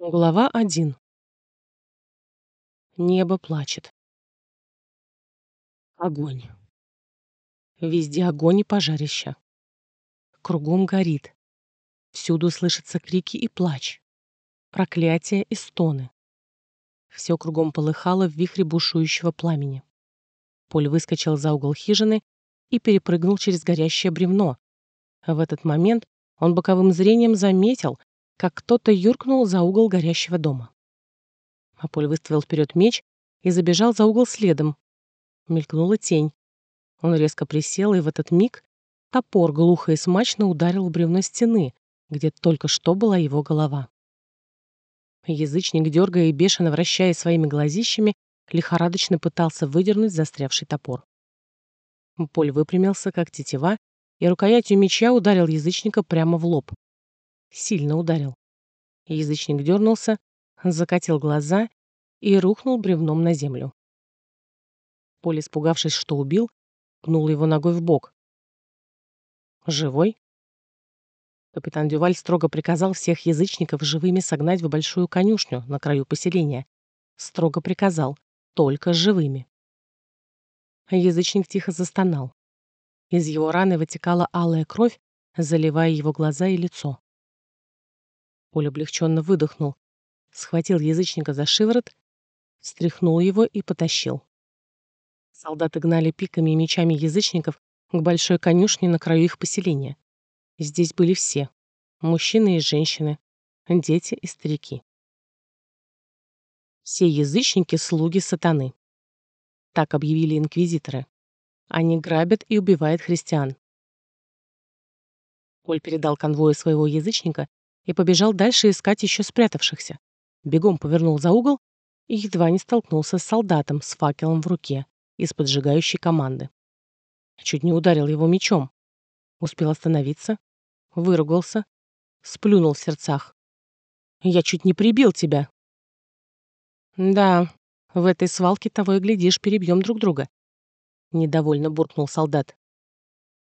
Глава 1. Небо плачет. Огонь. Везде огонь и пожарища. Кругом горит. Всюду слышатся крики и плач. Проклятия и стоны. Все кругом полыхало в вихре бушующего пламени. Поль выскочил за угол хижины и перепрыгнул через горящее бревно. В этот момент он боковым зрением заметил, как кто-то юркнул за угол горящего дома. Аполь выставил вперед меч и забежал за угол следом. Мелькнула тень. Он резко присел, и в этот миг топор глухо и смачно ударил в бревно стены, где только что была его голова. Язычник, дергая и бешено вращая своими глазищами, лихорадочно пытался выдернуть застрявший топор. Поль выпрямился, как тетива, и рукоятью меча ударил язычника прямо в лоб. Сильно ударил. Язычник дернулся, закатил глаза и рухнул бревном на землю. Поль, испугавшись, что убил, пнул его ногой в бок. «Живой?» Капитан Дюваль строго приказал всех язычников живыми согнать в большую конюшню на краю поселения. Строго приказал, только живыми. Язычник тихо застонал. Из его раны вытекала алая кровь, заливая его глаза и лицо. Поль облегченно выдохнул, схватил язычника за шиворот, стряхнул его и потащил. Солдаты гнали пиками и мечами язычников к большой конюшне на краю их поселения. Здесь были все — мужчины и женщины, дети и старики. Все язычники — слуги сатаны. Так объявили инквизиторы. Они грабят и убивают христиан. Поль передал конвою своего язычника и побежал дальше искать еще спрятавшихся. Бегом повернул за угол и едва не столкнулся с солдатом с факелом в руке из поджигающей команды. Чуть не ударил его мечом. Успел остановиться, выругался, сплюнул в сердцах. «Я чуть не прибил тебя». «Да, в этой свалке того и глядишь, перебьем друг друга», — недовольно буркнул солдат.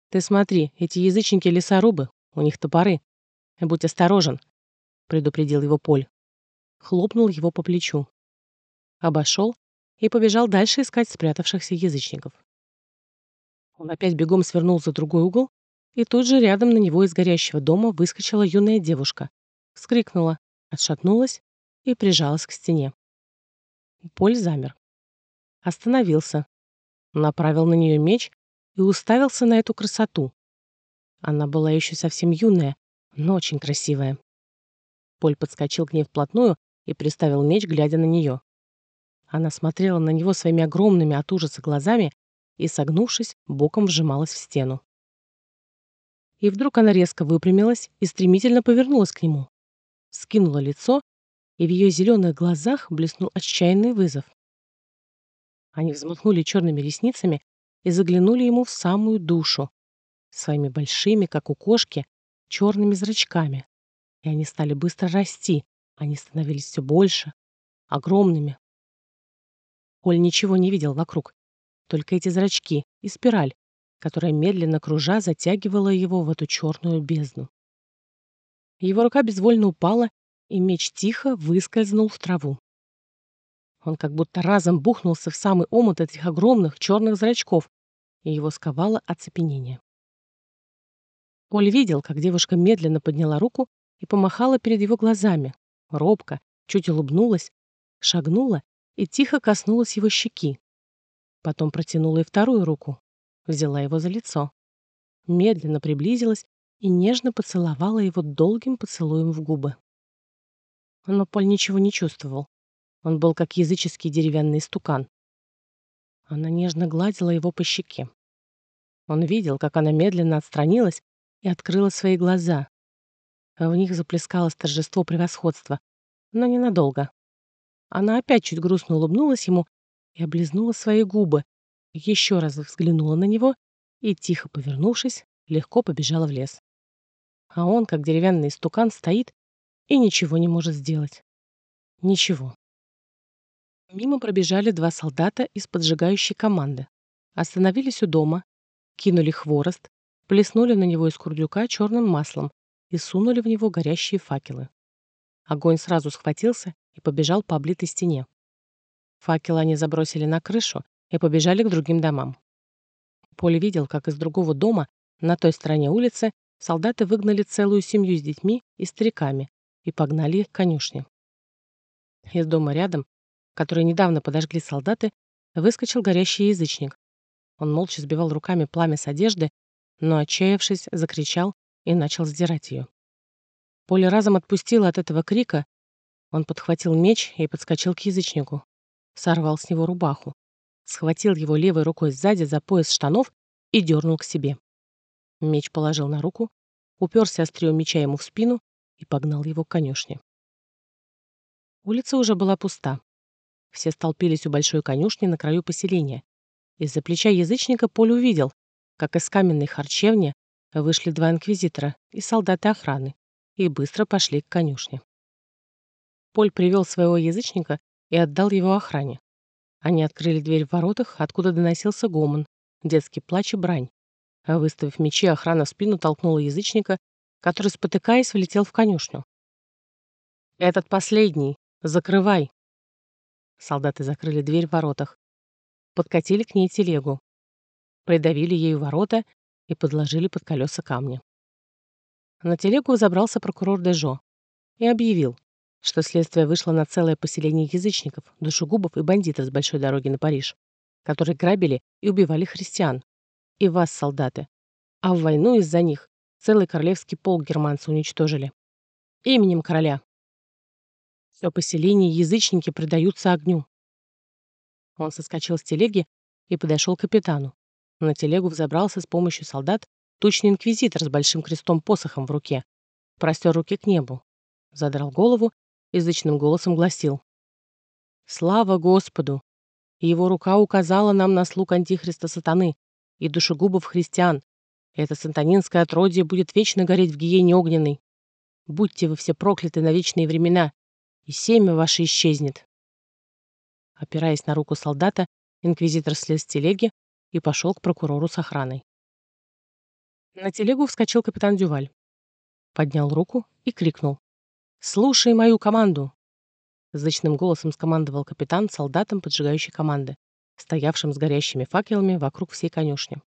«Ты смотри, эти язычники-лесорубы, у них топоры. «Будь осторожен», — предупредил его Поль. Хлопнул его по плечу. Обошел и побежал дальше искать спрятавшихся язычников. Он опять бегом свернул за другой угол, и тут же рядом на него из горящего дома выскочила юная девушка. Вскрикнула, отшатнулась и прижалась к стене. Поль замер. Остановился, направил на нее меч и уставился на эту красоту. Она была еще совсем юная, но очень красивая. Поль подскочил к ней вплотную и приставил меч, глядя на нее. Она смотрела на него своими огромными от ужаса глазами и, согнувшись, боком вжималась в стену. И вдруг она резко выпрямилась и стремительно повернулась к нему. Скинула лицо, и в ее зеленых глазах блеснул отчаянный вызов. Они взмахнули черными ресницами и заглянули ему в самую душу, своими большими, как у кошки, черными зрачками. И они стали быстро расти. Они становились все больше, огромными. Коль ничего не видел вокруг. Только эти зрачки и спираль, которая медленно кружа затягивала его в эту черную бездну. Его рука безвольно упала, и меч тихо выскользнул в траву. Он как будто разом бухнулся в самый омут этих огромных черных зрачков, и его сковало оцепенение. Поль видел, как девушка медленно подняла руку и помахала перед его глазами, робко, чуть улыбнулась, шагнула и тихо коснулась его щеки. Потом протянула и вторую руку, взяла его за лицо, медленно приблизилась и нежно поцеловала его долгим поцелуем в губы. Но Поль ничего не чувствовал. Он был как языческий деревянный стукан. Она нежно гладила его по щеке. Он видел, как она медленно отстранилась и открыла свои глаза. А в них заплескалось торжество превосходства, но ненадолго. Она опять чуть грустно улыбнулась ему и облизнула свои губы, еще раз взглянула на него и, тихо повернувшись, легко побежала в лес. А он, как деревянный стукан, стоит и ничего не может сделать. Ничего. Мимо пробежали два солдата из поджигающей команды. Остановились у дома, кинули хворост, плеснули на него из курдюка черным маслом и сунули в него горящие факелы. Огонь сразу схватился и побежал по облитой стене. Факелы они забросили на крышу и побежали к другим домам. Поле видел, как из другого дома на той стороне улицы солдаты выгнали целую семью с детьми и стариками и погнали их к конюшне. Из дома рядом, который недавно подожгли солдаты, выскочил горящий язычник. Он молча сбивал руками пламя с одежды, но, отчаявшись, закричал и начал сдирать ее. Поле разом отпустило от этого крика. Он подхватил меч и подскочил к язычнику. Сорвал с него рубаху. Схватил его левой рукой сзади за пояс штанов и дернул к себе. Меч положил на руку, уперся острием меча ему в спину и погнал его к конюшне. Улица уже была пуста. Все столпились у большой конюшни на краю поселения. Из-за плеча язычника Поль увидел, как из каменной харчевни вышли два инквизитора и солдаты охраны и быстро пошли к конюшне. Поль привел своего язычника и отдал его охране. Они открыли дверь в воротах, откуда доносился гомон, детский плач и брань. Выставив мечи, охрана в спину толкнула язычника, который, спотыкаясь, влетел в конюшню. «Этот последний! Закрывай!» Солдаты закрыли дверь в воротах. Подкатили к ней телегу. Придавили ею ворота и подложили под колеса камни. На телегу забрался прокурор Дежо и объявил, что следствие вышло на целое поселение язычников, душегубов и бандитов с большой дороги на Париж, которые грабили и убивали христиан. И вас, солдаты. А в войну из-за них целый королевский полк германцы уничтожили. Именем короля. Все поселение язычники предаются огню. Он соскочил с телеги и подошел к капитану. На телегу взобрался с помощью солдат тучный инквизитор с большим крестом-посохом в руке. Простер руки к небу. Задрал голову, язычным голосом гласил. «Слава Господу! Его рука указала нам на слуг Антихриста Сатаны и душегубов христиан. Это сатанинское отродье будет вечно гореть в гиене огненной. Будьте вы все прокляты на вечные времена, и семя ваше исчезнет». Опираясь на руку солдата, инквизитор слез с телеги, и пошел к прокурору с охраной. На телегу вскочил капитан Дюваль. Поднял руку и крикнул. «Слушай мою команду!» Зычным голосом скомандовал капитан солдатам поджигающей команды, стоявшим с горящими факелами вокруг всей конюшни.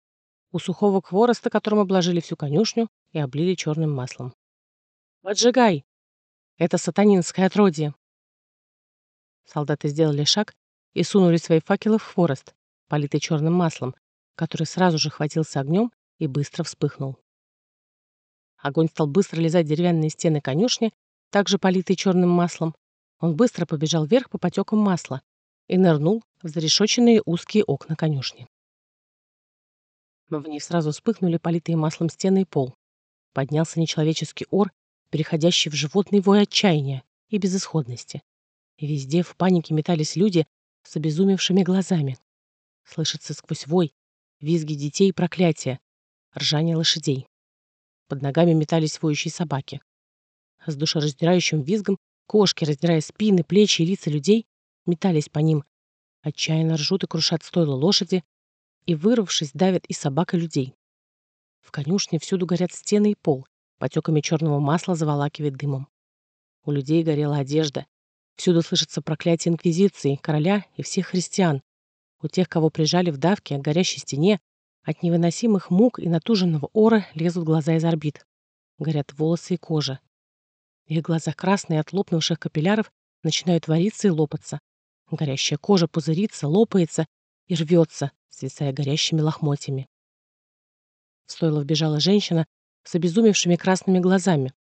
У сухого хвороста, которым обложили всю конюшню и облили черным маслом. «Поджигай! Это сатанинское отродье!» Солдаты сделали шаг и сунули свои факелы в хворост, политый черным маслом, который сразу же хватился огнем и быстро вспыхнул. Огонь стал быстро лизать деревянные стены конюшни, также политые черным маслом. Он быстро побежал вверх по потекам масла и нырнул в зарешоченные узкие окна конюшни. В них сразу вспыхнули политые маслом стены и пол. Поднялся нечеловеческий ор, переходящий в животный вой отчаяния и безысходности. Везде в панике метались люди с обезумевшими глазами, Слышится сквозь вой, визги детей и проклятия, ржание лошадей. Под ногами метались воющие собаки. С душераздирающим визгом кошки, раздирая спины, плечи и лица людей, метались по ним. Отчаянно ржут и крушат стойло лошади, и, вырвавшись, давят и собак, и людей. В конюшне всюду горят стены и пол, потеками черного масла заволакивает дымом. У людей горела одежда. Всюду слышится проклятие Инквизиции, короля и всех христиан, у тех, кого прижали в давке к горящей стене, от невыносимых мук и натуженного ора лезут глаза из орбит. Горят волосы и кожа. Их глаза красные от лопнувших капилляров начинают вариться и лопаться. Горящая кожа пузырится, лопается и рвется, свисая горящими лохмотьями. В стойло вбежала женщина с обезумевшими красными глазами.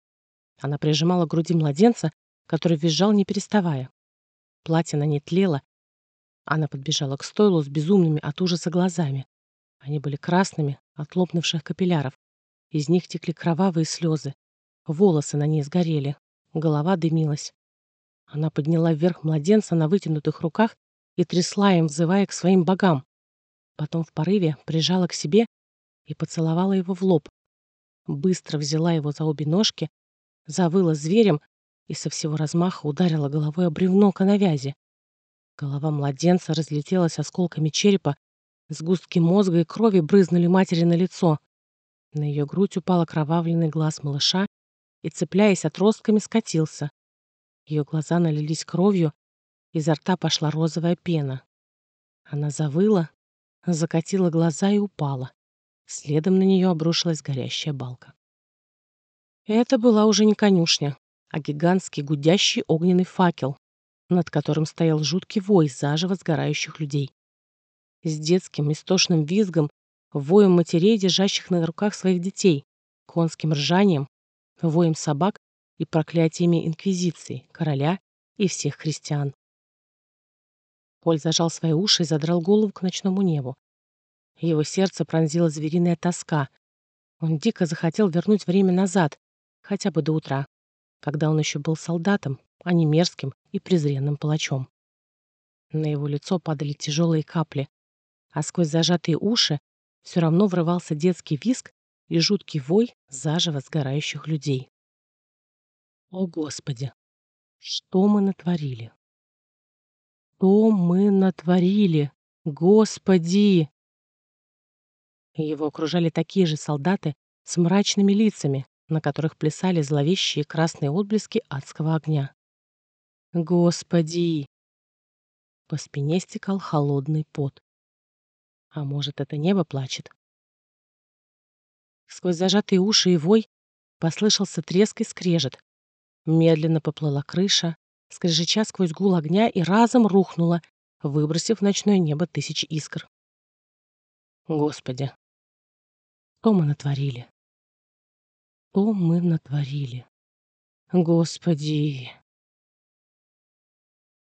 Она прижимала к груди младенца, который визжал, не переставая. Платье на ней тлело, она подбежала к стойлу с безумными от ужаса глазами. Они были красными от лопнувших капилляров. Из них текли кровавые слезы. Волосы на ней сгорели. Голова дымилась. Она подняла вверх младенца на вытянутых руках и трясла им, взывая к своим богам. Потом в порыве прижала к себе и поцеловала его в лоб. Быстро взяла его за обе ножки, завыла зверем и со всего размаха ударила головой о бревно коновязи. Голова младенца разлетелась осколками черепа, сгустки мозга и крови брызнули матери на лицо. На ее грудь упал окровавленный глаз малыша и, цепляясь отростками, скатился. Ее глаза налились кровью, изо рта пошла розовая пена. Она завыла, закатила глаза и упала. Следом на нее обрушилась горящая балка. Это была уже не конюшня, а гигантский гудящий огненный факел, над которым стоял жуткий вой заживо сгорающих людей. С детским истошным визгом, воем матерей, держащих на руках своих детей, конским ржанием, воем собак и проклятиями инквизиции, короля и всех христиан. Поль зажал свои уши и задрал голову к ночному небу. Его сердце пронзила звериная тоска. Он дико захотел вернуть время назад, хотя бы до утра, когда он еще был солдатом, а не мерзким и презренным палачом. На его лицо падали тяжелые капли, а сквозь зажатые уши все равно врывался детский виск и жуткий вой заживо сгорающих людей. О, Господи! Что мы натворили? Что мы натворили? Господи! Его окружали такие же солдаты с мрачными лицами, на которых плясали зловещие красные отблески адского огня. Господи! По спине стекал холодный пот. А может, это небо плачет? Сквозь зажатые уши и вой послышался треск и скрежет. Медленно поплыла крыша, скрежеча сквозь гул огня и разом рухнула, выбросив в ночное небо тысячи искр. Господи, что мы натворили? Что мы натворили? Господи!